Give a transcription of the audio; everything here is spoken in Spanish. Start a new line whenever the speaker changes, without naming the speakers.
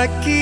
aquí.